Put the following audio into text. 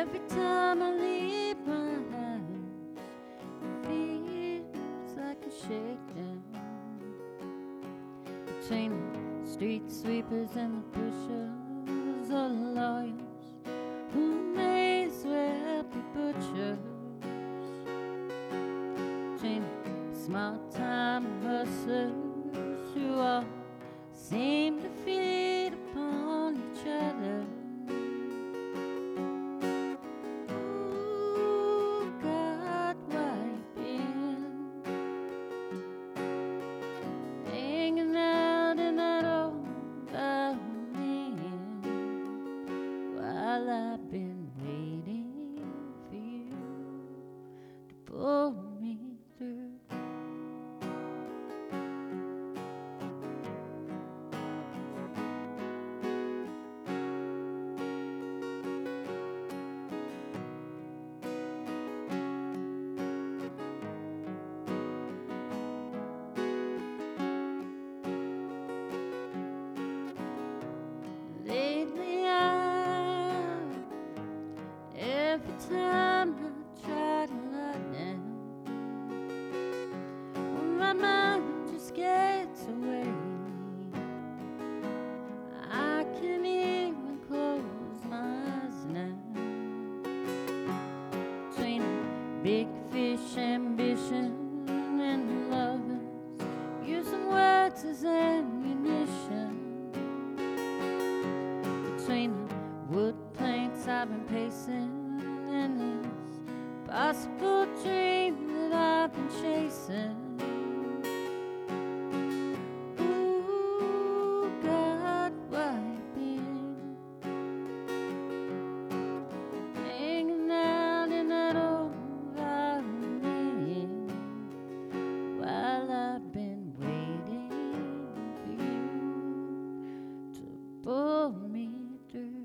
Every time I leave my house, it feels like a shakedown. Between the street sweepers and the pushers, the lawyers who may as well be butchers. Between small time hustlers who all seem to feed big fish ambition and lovers, using words as ammunition between the wood planks I've been pacing and this possible dream that I've been chasing. me do?